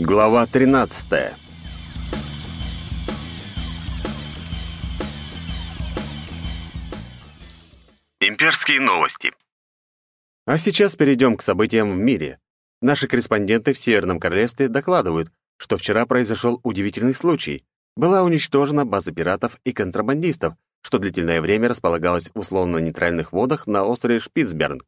Глава 13. Имперские новости. А сейчас перейдем к событиям в мире. Наши корреспонденты в Северном Королевстве докладывают, что вчера произошел удивительный случай. Была уничтожена база пиратов и контрабандистов, что длительное время располагалась в условно-нейтральных водах на острове Шпицберн.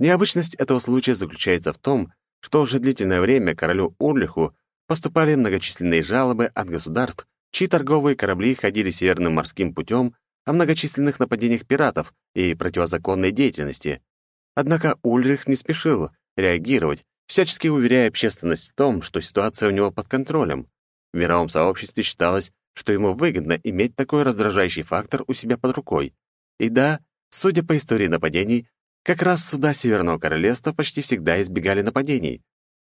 Необычность этого случая заключается в том, что уже длительное время королю Урлиху поступали многочисленные жалобы от государств, чьи торговые корабли ходили северным морским путем о многочисленных нападениях пиратов и противозаконной деятельности. Однако Ульрих не спешил реагировать, всячески уверяя общественность в том, что ситуация у него под контролем. В мировом сообществе считалось, что ему выгодно иметь такой раздражающий фактор у себя под рукой. И да, судя по истории нападений, как раз суда Северного Королевства почти всегда избегали нападений.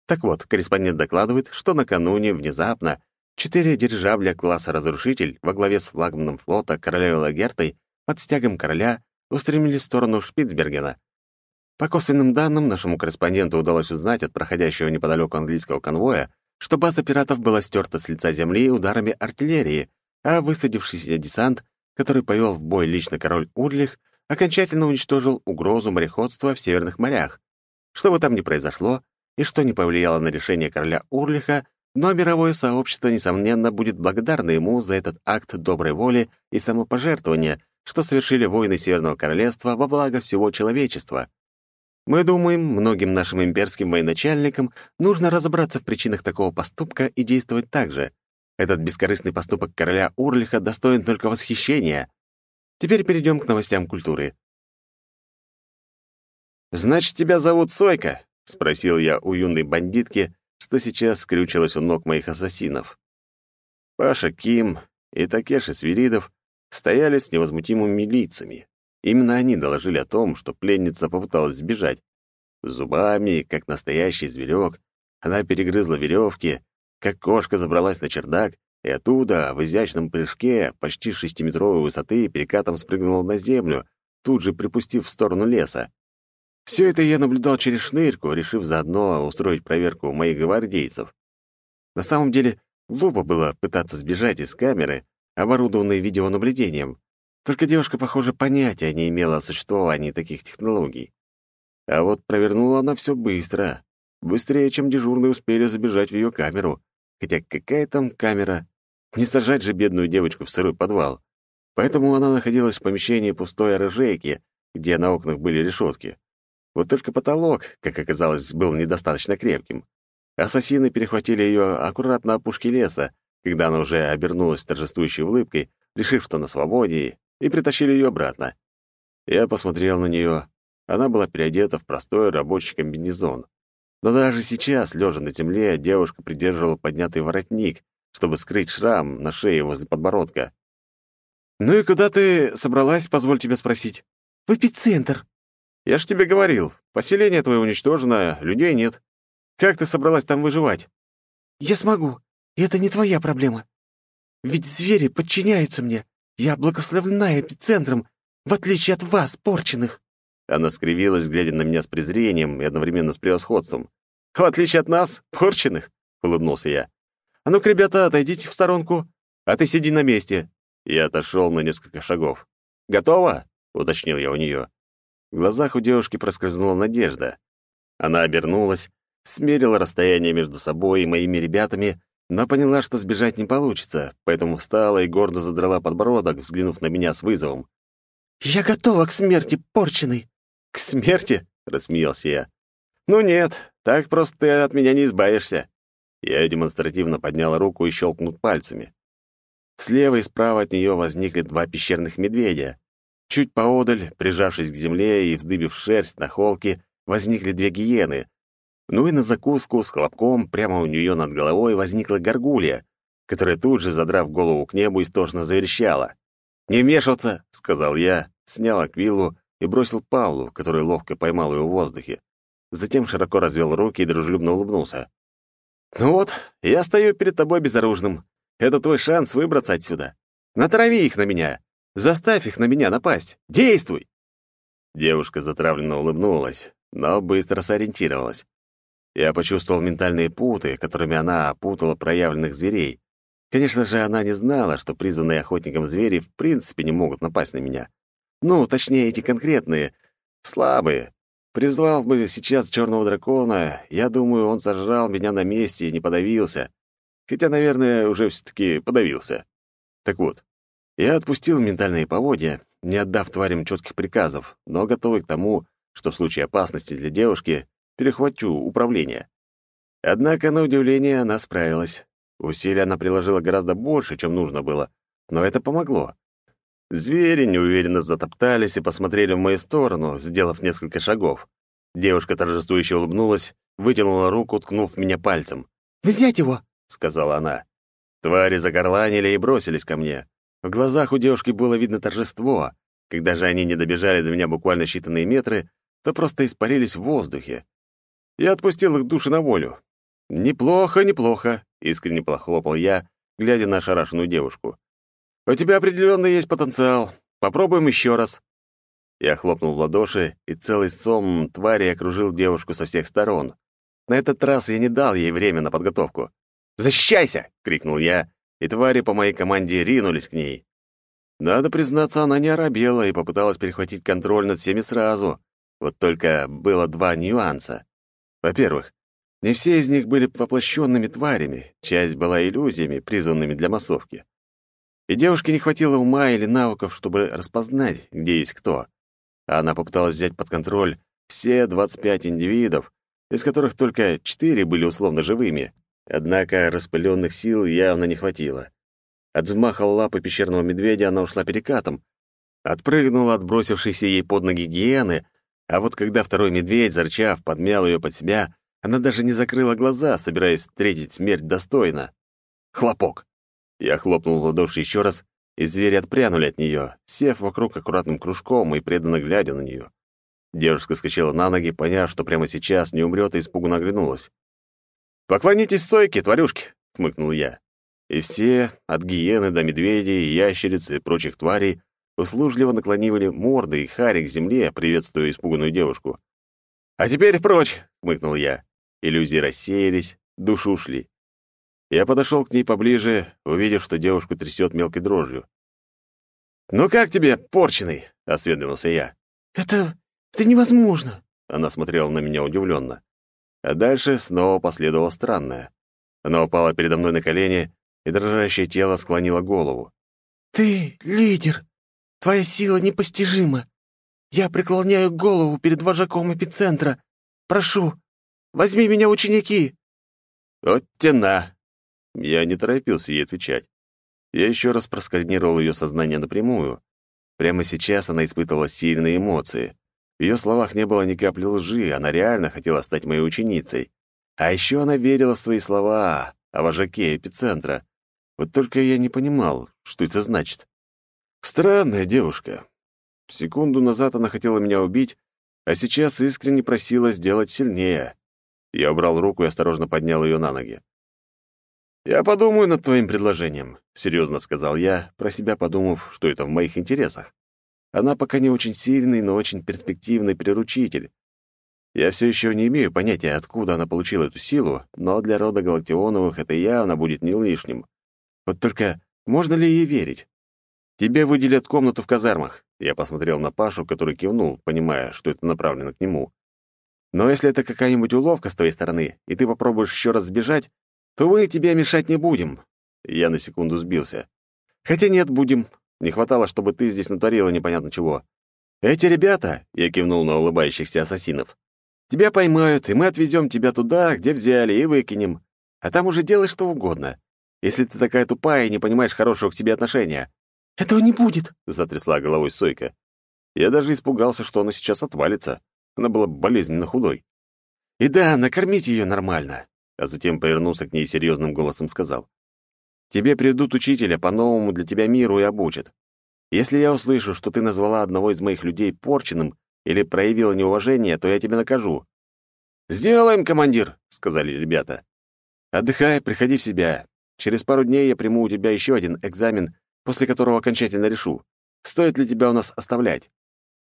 Так вот, корреспондент докладывает, что накануне внезапно четыре дирижабля класса «Разрушитель» во главе с флагманом флота королевой Лагертой под стягом короля устремились в сторону Шпицбергена. По косвенным данным, нашему корреспонденту удалось узнать от проходящего неподалеку английского конвоя, что база пиратов была стерта с лица земли ударами артиллерии, а высадившийся десант, который повел в бой лично король Урлих, окончательно уничтожил угрозу мореходства в северных морях. Что бы там ни произошло, и что не повлияло на решение короля Урлиха, но мировое сообщество, несомненно, будет благодарно ему за этот акт доброй воли и самопожертвования, что совершили воины Северного Королевства во благо всего человечества. Мы думаем, многим нашим имперским военачальникам нужно разобраться в причинах такого поступка и действовать так же. Этот бескорыстный поступок короля Урлиха достоин только восхищения. Теперь перейдем к новостям культуры. «Значит, тебя зовут Сойка?» — спросил я у юной бандитки, что сейчас скрючилась у ног моих ассасинов. Паша Ким и Такеши Свиридов стояли с невозмутимыми лицами. Именно они доложили о том, что пленница попыталась сбежать. Зубами, как настоящий зверек, она перегрызла веревки, как кошка забралась на чердак и оттуда, в изящном прыжке, почти шестиметровой высоты, перекатом спрыгнула на землю, тут же припустив в сторону леса. Все это я наблюдал через шнырку, решив заодно устроить проверку моих гвардейцев. На самом деле, глупо было пытаться сбежать из камеры, оборудованной видеонаблюдением. Только девушка, похоже, понятия не имела о существовании таких технологий. А вот провернула она все быстро. Быстрее, чем дежурные успели забежать в ее камеру. Хотя какая там камера? Не сажать же бедную девочку в сырой подвал. Поэтому она находилась в помещении пустой оружейки, где на окнах были решетки. Вот только потолок, как оказалось, был недостаточно крепким. Ассасины перехватили ее аккуратно опушки леса, когда она уже обернулась торжествующей улыбкой, решив, что на свободе, и притащили ее обратно. Я посмотрел на нее. Она была переодета в простой рабочий комбинезон. Но даже сейчас, лежа на земле, девушка придерживала поднятый воротник, чтобы скрыть шрам на шее возле подбородка. «Ну и куда ты собралась, позволь тебя спросить?» «В эпицентр», я ж тебе говорил, поселение твое уничтожено, людей нет. Как ты собралась там выживать? Я смогу, и это не твоя проблема. Ведь звери подчиняются мне. Я благословлена эпицентром, в отличие от вас, порченных. Она скривилась, глядя на меня с презрением и одновременно с превосходством. «В отличие от нас, порченных?» — улыбнулся я. «А ну-ка, ребята, отойдите в сторонку, а ты сиди на месте». Я отошел на несколько шагов. «Готово?» — уточнил я у нее. В глазах у девушки проскользнула надежда. Она обернулась, смерила расстояние между собой и моими ребятами, но поняла, что сбежать не получится, поэтому встала и гордо задрала подбородок, взглянув на меня с вызовом. «Я готова к смерти, порченый!» «К смерти?» — рассмеялся я. «Ну нет, так просто ты от меня не избавишься». Я демонстративно подняла руку и щелкнул пальцами. Слева и справа от нее возникли два пещерных медведя. Чуть поодаль, прижавшись к земле и вздыбив шерсть на холке, возникли две гиены. Ну и на закуску с хлопком прямо у нее над головой возникла горгулья, которая тут же, задрав голову к небу, истошно заверещала. «Не вмешиваться!» — сказал я, снял аквилу и бросил Павлу, который ловко поймал ее в воздухе. Затем широко развел руки и дружелюбно улыбнулся. «Ну вот, я стою перед тобой безоружным. Это твой шанс выбраться отсюда. Натрави их на меня. Заставь их на меня напасть! Действуй!» Девушка затравленно улыбнулась, но быстро сориентировалась. Я почувствовал ментальные путы, которыми она опутала проявленных зверей. Конечно же, она не знала, что призванные охотником звери в принципе не могут напасть на меня. Ну, точнее, эти конкретные, слабые. Призвал бы сейчас черного дракона, я думаю, он сожрал меня на месте и не подавился. Хотя, наверное, уже все-таки подавился. Так вот, я отпустил ментальные поводья, не отдав тварям четких приказов, но готовый к тому, что в случае опасности для девушки перехвачу управление. Однако, на удивление, она справилась. Усилия она приложила гораздо больше, чем нужно было, но это помогло. Звери неуверенно затоптались и посмотрели в мою сторону, сделав несколько шагов. Девушка торжествующе улыбнулась, вытянула руку, ткнув меня пальцем. «Взять его!» — сказала она. Твари закорланили и бросились ко мне. В глазах у девушки было видно торжество. Когда же они не добежали до меня буквально считанные метры, то просто испарились в воздухе. Я отпустил их души на волю. «Неплохо, неплохо», — искренне похлопал я, глядя на ошарашенную девушку. «У тебя определенно есть потенциал. Попробуем еще раз». Я хлопнул в ладоши, и целый сом твари окружил девушку со всех сторон. На этот раз я не дал ей время на подготовку. «Защищайся!» — крикнул я, и твари по моей команде ринулись к ней. Надо признаться, она не оробела и попыталась перехватить контроль над всеми сразу. Вот только было два нюанса. Во-первых, не все из них были воплощенными тварями, часть была иллюзиями, призванными для массовки. И девушке не хватило ума или навыков, чтобы распознать, где есть кто. Она попыталась взять под контроль все 25 индивидов, из которых только 4 были условно живыми. Однако распыленных сил явно не хватило. От взмаха лапы пещерного медведя она ушла перекатом, отпрыгнула от бросившейся ей под ноги гиены, а вот когда второй медведь, зарчав, подмял ее под себя, она даже не закрыла глаза, собираясь встретить смерть достойно. Хлопок. Я хлопнул в ладоши еще раз, и звери отпрянули от нее, сев вокруг аккуратным кружком и преданно глядя на нее. Девушка скачала на ноги, поняв, что прямо сейчас не умрет, и испуганно оглянулась. «Поклонитесь стойке, тварюшки!» — хмыкнул я. И все, от гиены до медведей, ящериц и прочих тварей, услужливо наклонивали морды и хари к земле, приветствуя испуганную девушку. «А теперь прочь!» — хмыкнул я. Иллюзии рассеялись, души ушли. Я подошел к ней поближе, увидев, что девушку трясет мелкой дрожью. «Ну как тебе, порченый?» — осведомился я. «Это... это невозможно!» Она смотрела на меня удивленно. А дальше снова последовало странное. Она упала передо мной на колени, и дрожащее тело склонило голову. «Ты лидер! Твоя сила непостижима! Я преклоняю голову перед вожаком эпицентра! Прошу, возьми меня ученики!» «Вот тена!» Я не торопился ей отвечать. Я еще раз просканировал ее сознание напрямую. Прямо сейчас она испытывала сильные эмоции. В ее словах не было ни капли лжи, она реально хотела стать моей ученицей. А еще она верила в свои слова о вожаке эпицентра. Вот только я не понимал, что это значит. Странная девушка. Секунду назад она хотела меня убить, а сейчас искренне просила сделать сильнее. Я убрал руку и осторожно поднял ее на ноги. «Я подумаю над твоим предложением», — серьезно сказал я, про себя подумав, что это в моих интересах. Она пока не очень сильный, но очень перспективный приручитель. Я все еще не имею понятия, откуда она получила эту силу, но для рода Галактионовых это явно будет не лишним. Вот только можно ли ей верить? Тебе выделят комнату в казармах. Я посмотрел на Пашу, который кивнул, понимая, что это направлено к нему. Но если это какая-нибудь уловка с твоей стороны, и ты попробуешь еще раз сбежать, то мы тебе мешать не будем. Я на секунду сбился. Хотя нет, будем. Не хватало, чтобы ты здесь натворила непонятно чего. Эти ребята, я кивнул на улыбающихся ассасинов, тебя поймают, и мы отвезем тебя туда, где взяли, и выкинем. А там уже делай что угодно. Если ты такая тупая и не понимаешь хорошего к себе отношения. Этого не будет, затрясла головой Сойка. Я даже испугался, что она сейчас отвалится. Она была болезненно худой. И да, накормите ее нормально а затем повернулся к ней серьезным голосом сказал. «Тебе придут учителя по новому для тебя миру и обучат. Если я услышу, что ты назвала одного из моих людей порченным или проявила неуважение, то я тебя накажу». «Сделаем, командир», — сказали ребята. «Отдыхай, приходи в себя. Через пару дней я приму у тебя еще один экзамен, после которого окончательно решу, стоит ли тебя у нас оставлять».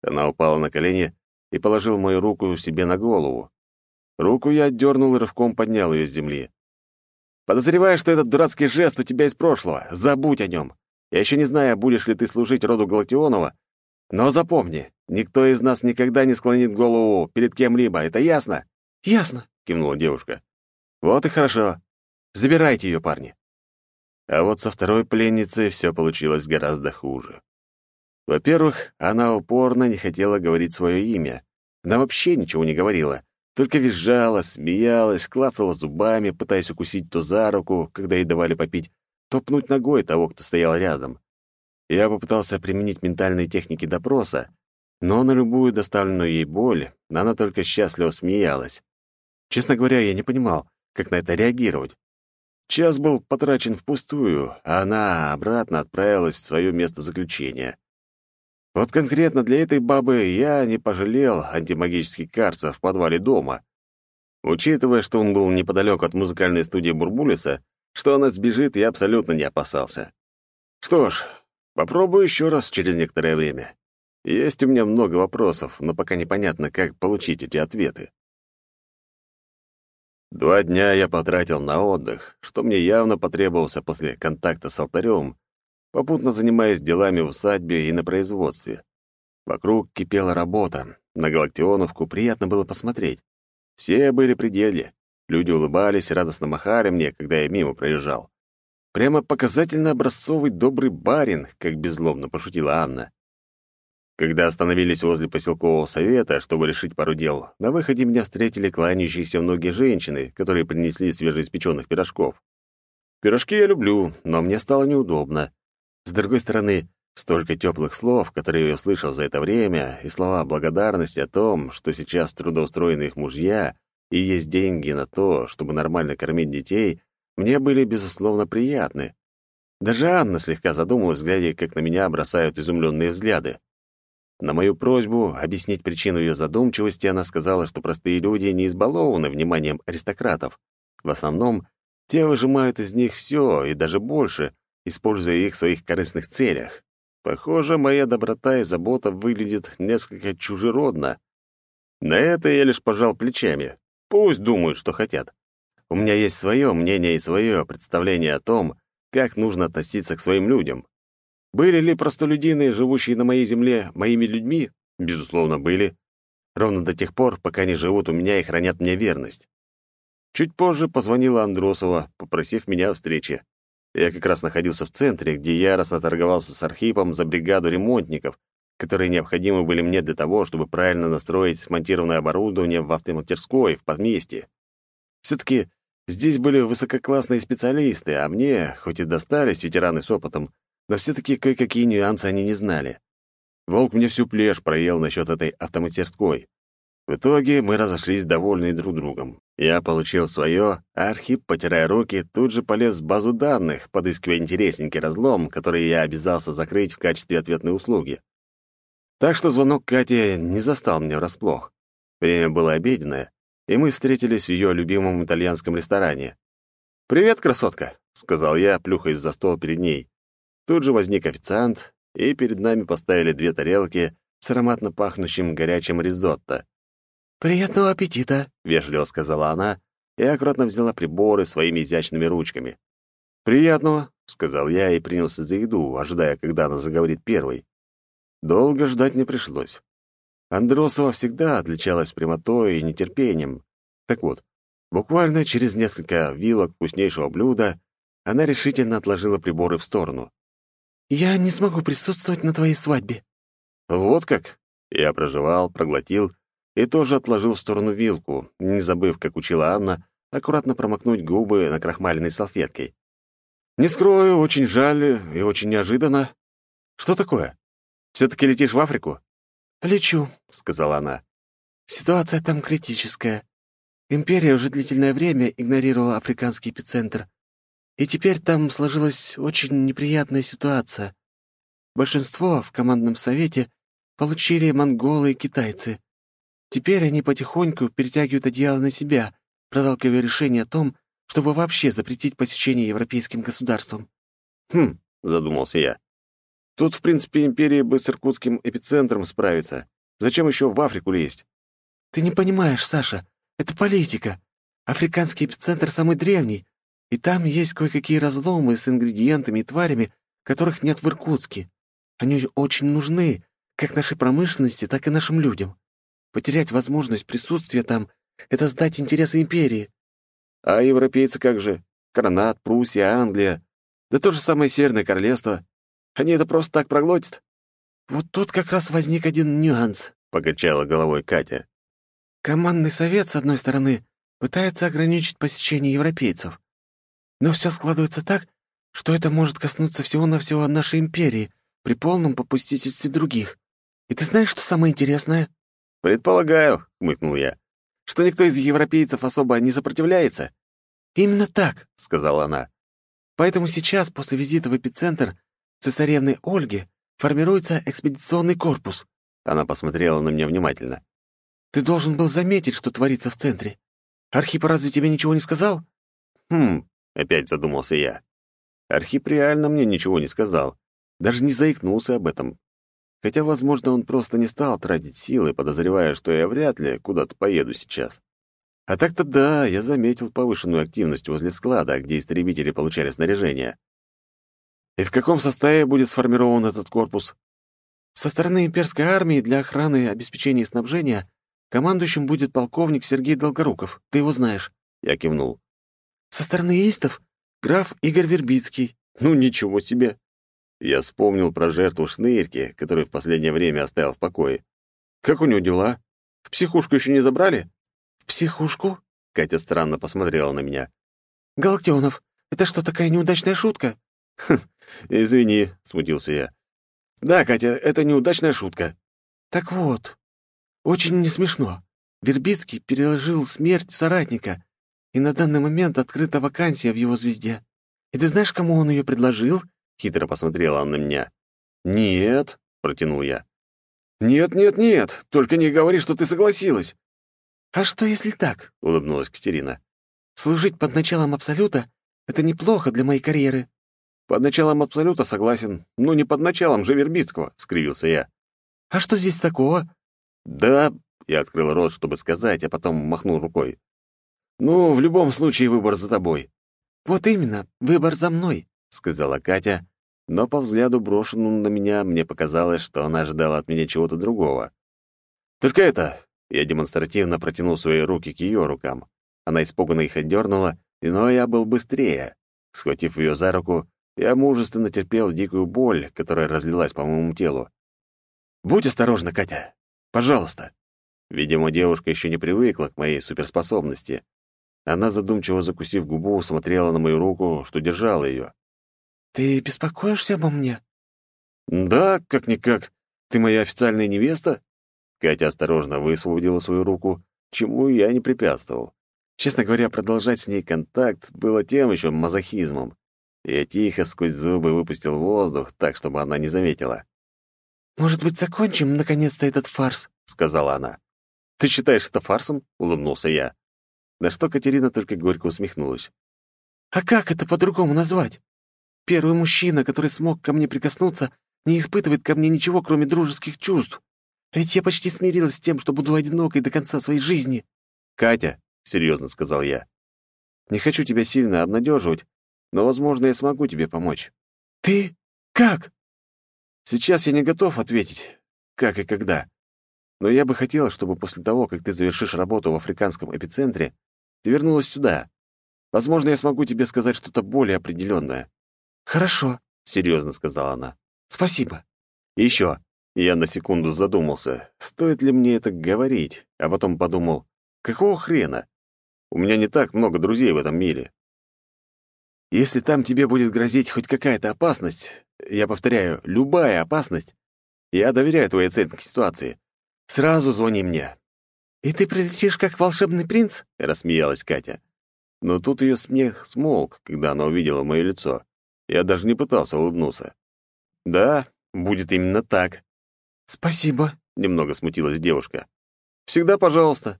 Она упала на колени и положила мою руку себе на голову. Руку я отдернул и рывком поднял ее с земли. «Подозреваю, что этот дурацкий жест у тебя из прошлого. Забудь о нем. Я еще не знаю, будешь ли ты служить роду Галактионова, но запомни, никто из нас никогда не склонит голову перед кем-либо. Это ясно?» «Ясно», — кивнула девушка. «Вот и хорошо. Забирайте ее, парни». А вот со второй пленницей все получилось гораздо хуже. Во-первых, она упорно не хотела говорить свое имя. Она вообще ничего не говорила, только визжала, смеялась, клацала зубами, пытаясь укусить то за руку, когда ей давали попить, то пнуть ногой того, кто стоял рядом. Я попытался применить ментальные техники допроса, но на любую доставленную ей боль она только счастливо смеялась. Честно говоря, я не понимал, как на это реагировать. Час был потрачен впустую, а она обратно отправилась в свое место заключения. Вот конкретно для этой бабы я не пожалел антимагический карца в подвале дома. Учитывая, что он был неподалеку от музыкальной студии Бурбулиса, что она сбежит, я абсолютно не опасался. Что ж, попробую еще раз через некоторое время. Есть у меня много вопросов, но пока непонятно, как получить эти ответы. Два дня я потратил на отдых, что мне явно потребовался после контакта с алтарем, попутно занимаясь делами в усадьбе и на производстве. Вокруг кипела работа, на Галактионовку приятно было посмотреть. Все были при деле. Люди улыбались, радостно махали мне, когда я мимо проезжал. Прямо показательно образцовый добрый барин, как беззлобно пошутила Анна. Когда остановились возле поселкового совета, чтобы решить пару дел, на выходе меня встретили кланяющиеся многие женщины, которые принесли свежеиспеченных пирожков. Пирожки я люблю, но мне стало неудобно. С другой стороны, столько теплых слов, которые я услышал за это время, и слова благодарности о том, что сейчас трудоустроены их мужья и есть деньги на то, чтобы нормально кормить детей, мне были, безусловно, приятны. Даже Анна слегка задумалась, глядя, как на меня бросают изумленные взгляды. На мою просьбу объяснить причину ее задумчивости она сказала, что простые люди не избалованы вниманием аристократов. В основном, те выжимают из них все и даже больше, используя их в своих корыстных целях. Похоже, моя доброта и забота выглядят несколько чужеродно. На это я лишь пожал плечами. Пусть думают, что хотят. У меня есть свое мнение и свое представление о том, как нужно относиться к своим людям. Были ли простолюдины, живущие на моей земле, моими людьми? Безусловно, были. Ровно до тех пор, пока они живут у меня и хранят мне верность. Чуть позже позвонила Андросова, попросив меня о встрече. Я как раз находился в центре, где яростно торговался с Архипом за бригаду ремонтников, которые необходимы были мне для того, чтобы правильно настроить смонтированное оборудование в автомастерской в подместье. Все-таки здесь были высококлассные специалисты, а мне, хоть и достались ветераны с опытом, но все-таки кое-какие нюансы они не знали. Волк мне всю плешь проел насчет этой автомастерской. В итоге мы разошлись довольные друг другом. Я получил свое, а Архип, потирая руки, тут же полез в базу данных, подыскивая интересненький разлом, который я обязался закрыть в качестве ответной услуги. Так что звонок Кати не застал меня врасплох. Время было обеденное, и мы встретились в ее любимом итальянском ресторане. «Привет, красотка!» — сказал я, плюхаясь за стол перед ней. Тут же возник официант, и перед нами поставили две тарелки с ароматно пахнущим горячим ризотто. «Приятного аппетита!» — вежливо сказала она и аккуратно взяла приборы своими изящными ручками. «Приятного!» — сказал я и принялся за еду, ожидая, когда она заговорит первой. Долго ждать не пришлось. Андросова всегда отличалась прямотой и нетерпением. Так вот, буквально через несколько вилок вкуснейшего блюда она решительно отложила приборы в сторону. «Я не смогу присутствовать на твоей свадьбе». «Вот как?» Я проживал, проглотил и тоже отложил в сторону вилку, не забыв, как учила Анна, аккуратно промокнуть губы на накрахмаленной салфеткой. «Не скрою, очень жаль и очень неожиданно. Что такое? Все-таки летишь в Африку?» «Лечу», — сказала она. «Ситуация там критическая. Империя уже длительное время игнорировала африканский эпицентр. И теперь там сложилась очень неприятная ситуация. Большинство в командном совете получили монголы и китайцы. Теперь они потихоньку перетягивают одеяло на себя, проталкивая решение о том, чтобы вообще запретить посещение европейским государствам. «Хм», — задумался я. «Тут, в принципе, империя бы с иркутским эпицентром справится. Зачем еще в Африку лезть?» «Ты не понимаешь, Саша, Это политика. Африканский эпицентр самый древний, и там есть кое-какие разломы с ингредиентами и тварями, которых нет в Иркутске. Они очень нужны как нашей промышленности, так и нашим людям. Потерять возможность присутствия там — это сдать интересы империи. А европейцы как же? Коронат, Пруссия, Англия. Да то же самое Северное Королевство. Они это просто так проглотят? Вот тут как раз возник один нюанс, — покачала головой Катя. Командный совет, с одной стороны, пытается ограничить посещение европейцев. Но все складывается так, что это может коснуться всего-навсего нашей империи при полном попустительстве других. И ты знаешь, что самое интересное? «Предполагаю», — хмыкнул я, «что никто из европейцев особо не сопротивляется». «Именно так», — сказала она. «Поэтому сейчас, после визита в эпицентр цесаревны Ольги, формируется экспедиционный корпус». Она посмотрела на меня внимательно. «Ты должен был заметить, что творится в центре. Архип разве тебе ничего не сказал?» «Хм», — опять задумался я. Архип реально мне ничего не сказал. Даже не заикнулся об этом. Хотя, возможно, он просто не стал тратить силы, подозревая, что я вряд ли куда-то поеду сейчас. А так-то да, я заметил повышенную активность возле склада, где истребители получали снаряжение. И в каком составе будет сформирован этот корпус? Со стороны имперской армии для охраны, обеспечения и снабжения командующим будет полковник Сергей Долгоруков. Ты его знаешь. Я кивнул. Со стороны истов — граф Игорь Вербицкий. Ну, ничего себе. Я вспомнил про жертву Шнырки, которую в последнее время оставил в покое. Как у него дела? В психушку еще не забрали? В психушку? Катя странно посмотрела на меня. Галактионов, это что, такая неудачная шутка? Хм, извини, смутился я. Да, Катя, это неудачная шутка. Так вот, очень не смешно. Вербицкий переложил смерть соратника, и на данный момент открыта вакансия в его звезде. И ты знаешь, кому он ее предложил? Хитро посмотрела она на меня. «Нет», — протянул я. «Нет, нет, нет, только не говори, что ты согласилась». «А что, если так?» — улыбнулась Катерина. «Служить под началом Абсолюта — это неплохо для моей карьеры». «Под началом Абсолюта согласен, но не под началом же Вербицкого», — скривился я. «А что здесь такого?» «Да...» — я открыл рот, чтобы сказать, а потом махнул рукой. «Ну, в любом случае выбор за тобой». «Вот именно, выбор за мной», — сказала Катя, но по взгляду, брошенному на меня, мне показалось, что она ожидала от меня чего-то другого. «Только это...» — я демонстративно протянул свои руки к ее рукам. Она испуганно их отдернула, но я был быстрее. Схватив ее за руку, я мужественно терпел дикую боль, которая разлилась по моему телу. «Будь осторожна, Катя! Пожалуйста!» Видимо, девушка еще не привыкла к моей суперспособности. Она, задумчиво закусив губу, смотрела на мою руку, что держала ее. «Ты беспокоишься обо мне?» «Да, как-никак. Ты моя официальная невеста?» Катя осторожно высвободила свою руку, чему я не препятствовал. Честно говоря, продолжать с ней контакт было тем еще мазохизмом. Я тихо сквозь зубы выпустил воздух, так, чтобы она не заметила. «Может быть, закончим, наконец-то, этот фарс?» — сказала она. «Ты считаешь это фарсом?» — улыбнулся я. На что Катерина только горько усмехнулась. «А как это по-другому назвать? Первый мужчина, который смог ко мне прикоснуться, не испытывает ко мне ничего, кроме дружеских чувств. Ведь я почти смирилась с тем, что буду одинокой до конца своей жизни. «Катя», — серьезно сказал я, — «не хочу тебя сильно обнадеживать, но, возможно, я смогу тебе помочь». «Ты? Как?» «Сейчас я не готов ответить, как и когда. Но я бы хотела, чтобы после того, как ты завершишь работу в африканском эпицентре, ты вернулась сюда. Возможно, я смогу тебе сказать что-то более определенное. «Хорошо», — серьезно сказала она. «Спасибо». еще. Я на секунду задумался, стоит ли мне это говорить, а потом подумал, какого хрена? У меня не так много друзей в этом мире. Если там тебе будет грозить хоть какая-то опасность, я повторяю, любая опасность, я доверяю твоей оценке ситуации. Сразу звони мне». «И ты прилетишь как волшебный принц?» — рассмеялась Катя. Но тут ее смех смолк, когда она увидела мое лицо. Я даже не пытался улыбнуться. «Да, будет именно так». «Спасибо», — немного смутилась девушка. «Всегда пожалуйста».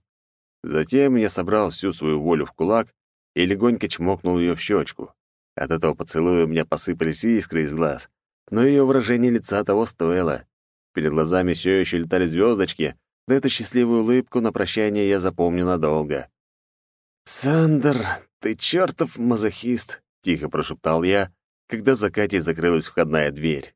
Затем я собрал всю свою волю в кулак и легонько чмокнул ее в щечку. От этого поцелуя у меня посыпались искры из глаз, но ее выражение лица того стоило. Перед глазами все еще летали звездочки, но эту счастливую улыбку на прощание я запомню надолго. «Сандер, ты чертов мазохист!» — тихо прошептал я, когда за Катей закрылась входная дверь.